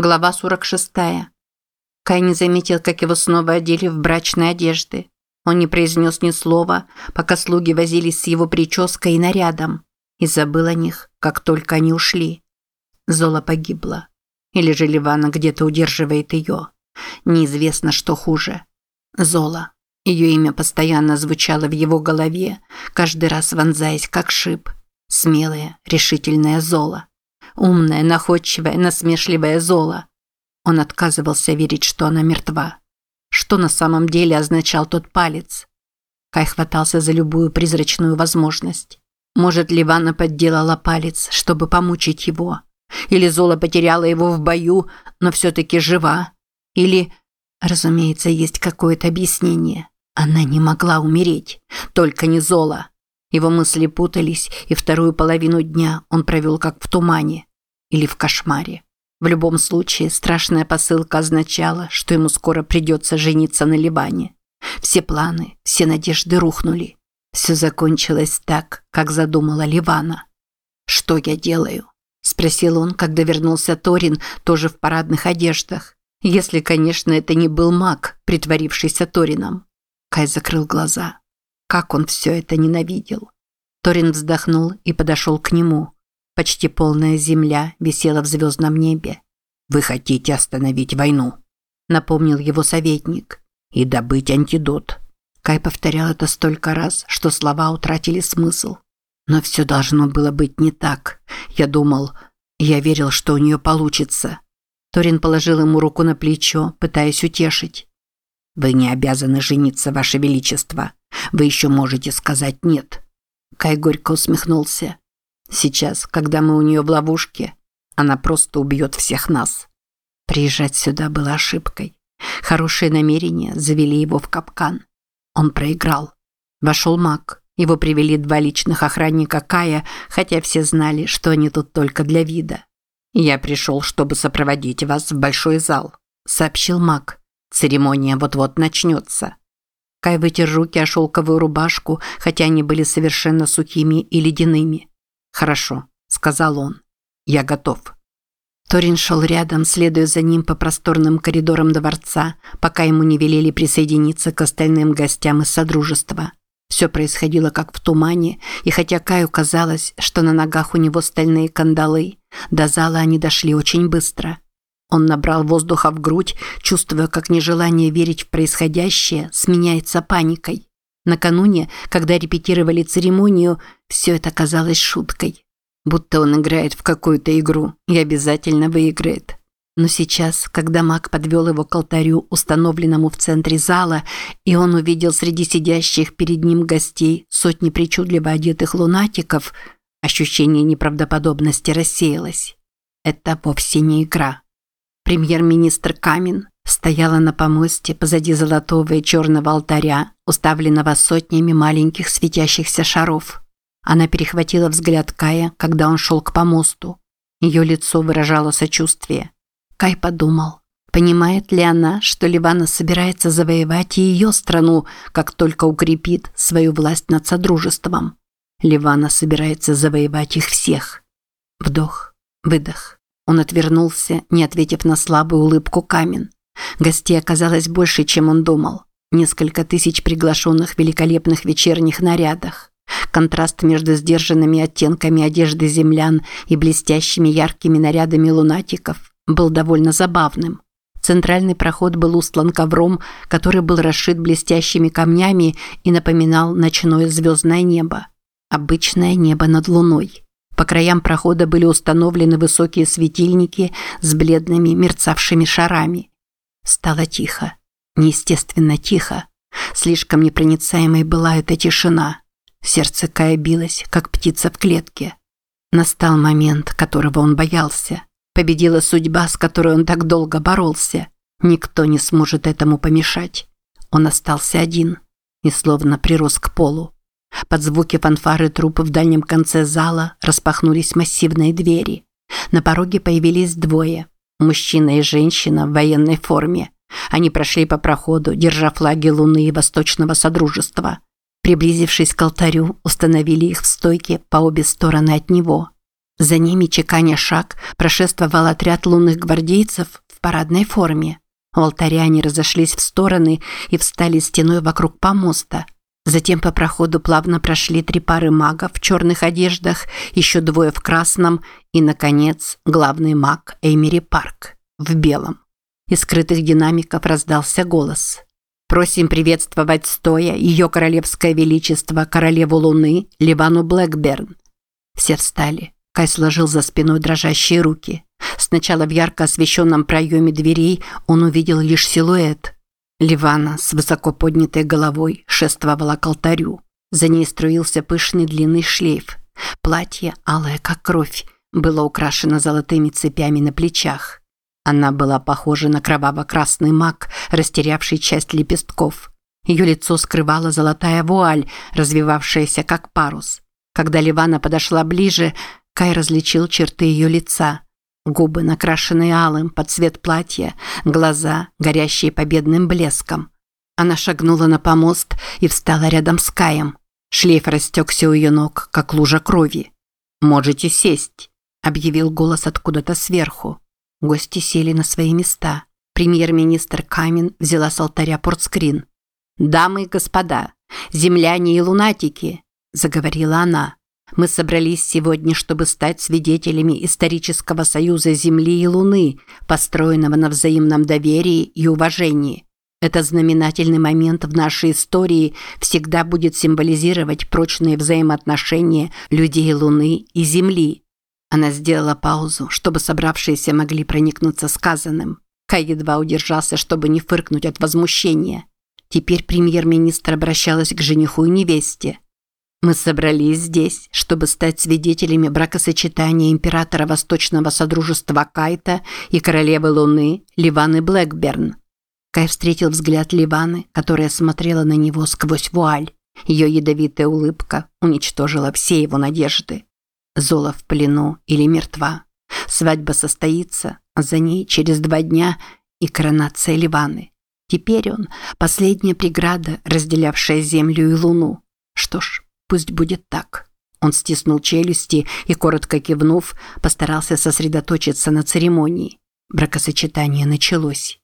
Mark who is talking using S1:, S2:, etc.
S1: Глава 46. Кай не заметил, как его снова одели в брачные одежды. Он не произнес ни слова, пока слуги возились с его прической и нарядом, и забыл о них, как только они ушли. Зола погибла. Или же Ливана где-то удерживает ее. Неизвестно, что хуже. Зола. Ее имя постоянно звучало в его голове, каждый раз вонзаясь как шип. Смелая, решительная Зола. Умная, находчивая, насмешливая Зола. Он отказывался верить, что она мертва. Что на самом деле означал тот палец? Кай хватался за любую призрачную возможность. Может, Ливана подделала палец, чтобы помучить его? Или Зола потеряла его в бою, но все-таки жива? Или... Разумеется, есть какое-то объяснение. Она не могла умереть. Только не Зола. Его мысли путались, и вторую половину дня он провел как в тумане или в кошмаре. В любом случае, страшная посылка означала, что ему скоро придется жениться на Ливане. Все планы, все надежды рухнули. Все закончилось так, как задумала Ливана. «Что я делаю?» – спросил он, когда вернулся Торин, тоже в парадных одеждах. Если, конечно, это не был маг, притворившийся Торином. Кай закрыл глаза. Как он все это ненавидел. Торин вздохнул и подошел к нему. Почти полная земля висела в звездном небе. «Вы хотите остановить войну?» – напомнил его советник. «И добыть антидот». Кай повторял это столько раз, что слова утратили смысл. Но все должно было быть не так. Я думал, я верил, что у нее получится. Торин положил ему руку на плечо, пытаясь утешить. «Вы не обязаны жениться, Ваше Величество. Вы еще можете сказать «нет». Кай горько усмехнулся. Сейчас, когда мы у нее в ловушке, она просто убьет всех нас. Приезжать сюда было ошибкой. Хорошие намерения завели его в капкан. Он проиграл. Вошел маг. Его привели два личных охранника Кая, хотя все знали, что они тут только для вида. «Я пришел, чтобы сопроводить вас в большой зал», – сообщил маг. «Церемония вот-вот начнется». Кай вытер руки о шелковую рубашку, хотя они были совершенно сухими и ледяными. «Хорошо», – сказал он. «Я готов». Торин шел рядом, следуя за ним по просторным коридорам дворца, пока ему не велели присоединиться к остальным гостям из Содружества. Все происходило как в тумане, и хотя Каю казалось, что на ногах у него стальные кандалы, до зала они дошли очень быстро. Он набрал воздуха в грудь, чувствуя, как нежелание верить в происходящее сменяется паникой. Накануне, когда репетировали церемонию, все это казалось шуткой. Будто он играет в какую-то игру и обязательно выиграет. Но сейчас, когда маг подвел его к алтарю, установленному в центре зала, и он увидел среди сидящих перед ним гостей сотни причудливо одетых лунатиков, ощущение неправдоподобности рассеялось. Это вовсе не игра. Премьер-министр Камин стояла на помосте позади золотого и черного алтаря, уставленного сотнями маленьких светящихся шаров. Она перехватила взгляд Кая, когда он шел к помосту. Ее лицо выражало сочувствие. Кай подумал, понимает ли она, что Ливана собирается завоевать и ее страну, как только укрепит свою власть над Содружеством. Ливана собирается завоевать их всех. Вдох, выдох. Он отвернулся, не ответив на слабую улыбку Камин. Гостей оказалось больше, чем он думал. Несколько тысяч приглашенных в великолепных вечерних нарядах. Контраст между сдержанными оттенками одежды землян и блестящими яркими нарядами лунатиков был довольно забавным. Центральный проход был устлан ковром, который был расшит блестящими камнями и напоминал ночное звездное небо. Обычное небо над луной. По краям прохода были установлены высокие светильники с бледными мерцавшими шарами. Стало тихо. Неестественно тихо. Слишком непроницаемой была эта тишина. Сердце Кая билось, как птица в клетке. Настал момент, которого он боялся. Победила судьба, с которой он так долго боролся. Никто не сможет этому помешать. Он остался один и словно прирос к полу. Под звуки фанфары трупы в дальнем конце зала распахнулись массивные двери. На пороге появились двое – мужчина и женщина в военной форме. Они прошли по проходу, держа флаги Луны и Восточного Содружества. Приблизившись к алтарю, установили их в стойке по обе стороны от него. За ними, чеканя шаг, прошествовал отряд лунных гвардейцев в парадной форме. У алтаря они разошлись в стороны и встали стеной вокруг помоста. Затем по проходу плавно прошли три пары магов в черных одеждах, еще двое в красном и, наконец, главный маг Эймери Парк в белом. Из скрытых динамиков раздался голос. «Просим приветствовать стоя ее королевское величество, королеву Луны, Ливану Блэкберн». Все встали. Кай сложил за спиной дрожащие руки. Сначала в ярко освещенном проеме дверей он увидел лишь силуэт. Ливана с высоко поднятой головой шествовала к алтарю. За ней струился пышный длинный шлейф. Платье, алое как кровь, было украшено золотыми цепями на плечах. Она была похожа на кроваво-красный мак, растерявший часть лепестков. Ее лицо скрывала золотая вуаль, развивавшаяся как парус. Когда Ливана подошла ближе, Кай различил черты ее лица. Губы, накрашенные алым под цвет платья, глаза, горящие победным блеском. Она шагнула на помост и встала рядом с Каем. Шлейф растекся у ее ног, как лужа крови. «Можете сесть», – объявил голос откуда-то сверху. Гости сели на свои места. Премьер-министр Камин взяла с алтаря портскрин. «Дамы и господа, земляне и лунатики», – заговорила она. «Мы собрались сегодня, чтобы стать свидетелями исторического союза Земли и Луны, построенного на взаимном доверии и уважении. Это знаменательный момент в нашей истории всегда будет символизировать прочные взаимоотношения людей Луны и Земли. Она сделала паузу, чтобы собравшиеся могли проникнуться сказанным. Кай едва удержался, чтобы не фыркнуть от возмущения. Теперь премьер-министр обращалась к жениху и невесте. «Мы собрались здесь, чтобы стать свидетелями бракосочетания императора Восточного Содружества Кайта и королевы Луны Ливаны Блэкберн». Кай встретил взгляд Ливаны, которая смотрела на него сквозь вуаль. Ее ядовитая улыбка уничтожила все его надежды. Зола в плену или мертва. Свадьба состоится, а за ней через два дня и коронация Ливаны. Теперь он – последняя преграда, разделявшая Землю и Луну. Что ж, пусть будет так. Он стиснул челюсти и, коротко кивнув, постарался сосредоточиться на церемонии. Бракосочетание началось.